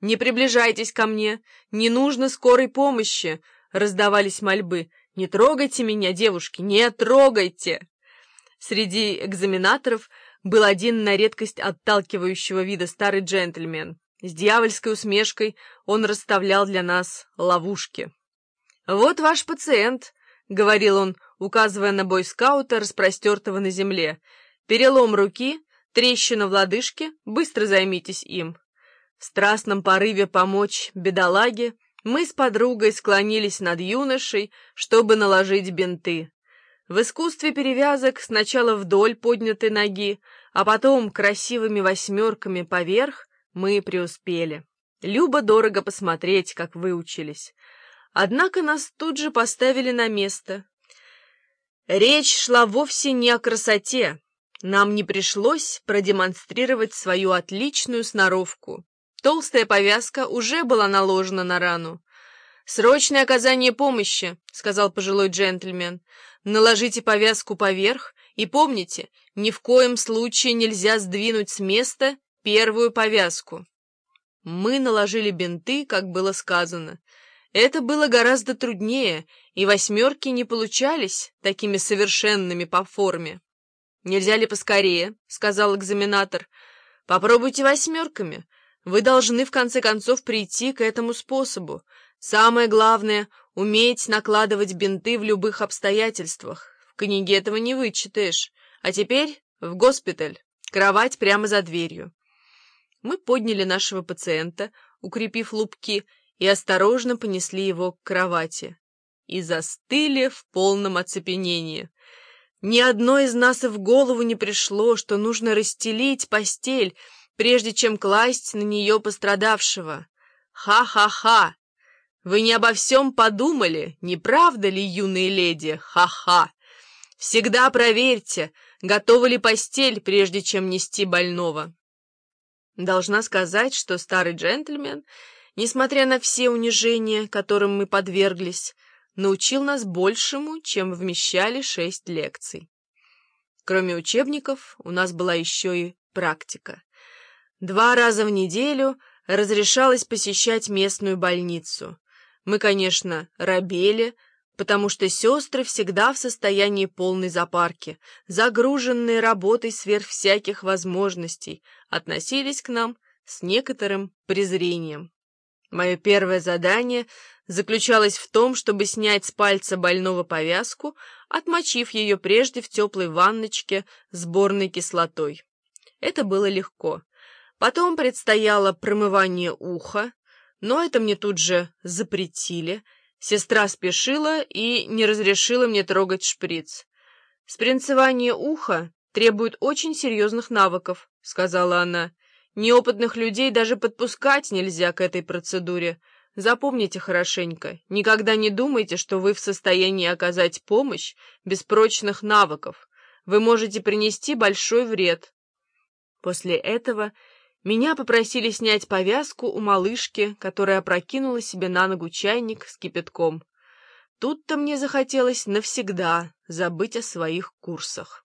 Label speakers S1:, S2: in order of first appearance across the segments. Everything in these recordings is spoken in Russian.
S1: «Не приближайтесь ко мне! Не нужно скорой помощи!» — раздавались мольбы. «Не трогайте меня, девушки, не трогайте!» Среди экзаменаторов был один на редкость отталкивающего вида старый джентльмен. С дьявольской усмешкой он расставлял для нас ловушки. «Вот ваш пациент», — говорил он, указывая на бойскаута, распростертого на земле. «Перелом руки, трещина в лодыжке, быстро займитесь им». В страстном порыве помочь бедолаге мы с подругой склонились над юношей, чтобы наложить бинты. В искусстве перевязок сначала вдоль поднятой ноги, а потом красивыми восьмерками поверх мы преуспели. Любо-дорого посмотреть, как выучились. Однако нас тут же поставили на место. Речь шла вовсе не о красоте. Нам не пришлось продемонстрировать свою отличную сноровку. Толстая повязка уже была наложена на рану. «Срочное оказание помощи», — сказал пожилой джентльмен. «Наложите повязку поверх и помните, ни в коем случае нельзя сдвинуть с места первую повязку». Мы наложили бинты, как было сказано. Это было гораздо труднее, и восьмерки не получались такими совершенными по форме. «Нельзя ли поскорее?» — сказал экзаменатор. «Попробуйте восьмерками. Вы должны, в конце концов, прийти к этому способу. Самое главное — уметь накладывать бинты в любых обстоятельствах. В книге этого не вычитаешь. А теперь в госпиталь. Кровать прямо за дверью». Мы подняли нашего пациента, укрепив лупки, и осторожно понесли его к кровати. И застыли в полном оцепенении. Ни одной из нас и в голову не пришло, что нужно расстелить постель, прежде чем класть на нее пострадавшего. Ха-ха-ха! Вы не обо всем подумали, не правда ли, юные леди? Ха-ха! Всегда проверьте, готова ли постель, прежде чем нести больного. Должна сказать, что старый джентльмен, несмотря на все унижения, которым мы подверглись, научил нас большему, чем вмещали шесть лекций. Кроме учебников, у нас была еще и практика. Два раза в неделю разрешалось посещать местную больницу. Мы, конечно, робели, потому что сестры всегда в состоянии полной запарки, загруженные работой сверх всяких возможностей, относились к нам с некоторым презрением. Мое первое задание заключалось в том, чтобы снять с пальца больного повязку, отмочив ее прежде в теплой ванночке с борной кислотой. Это было легко. Потом предстояло промывание уха, но это мне тут же запретили. Сестра спешила и не разрешила мне трогать шприц. «Спринцевание уха требует очень серьезных навыков», — сказала она. «Неопытных людей даже подпускать нельзя к этой процедуре. Запомните хорошенько, никогда не думайте, что вы в состоянии оказать помощь без прочных навыков. Вы можете принести большой вред». После этого меня попросили снять повязку у малышки, которая опрокинула себе на ногу чайник с кипятком. Тут-то мне захотелось навсегда забыть о своих курсах.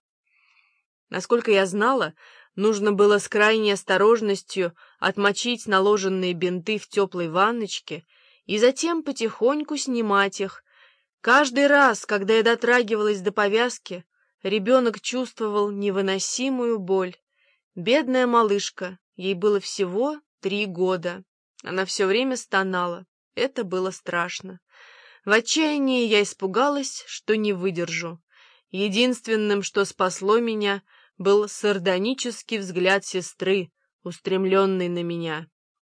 S1: Насколько я знала, нужно было с крайней осторожностью отмочить наложенные бинты в теплой ванночке и затем потихоньку снимать их. Каждый раз, когда я дотрагивалась до повязки, ребенок чувствовал невыносимую боль. Бедная малышка, ей было всего три года. Она все время стонала. Это было страшно. В отчаянии я испугалась, что не выдержу. Единственным, что спасло меня, был сардонический взгляд сестры, устремленный на меня.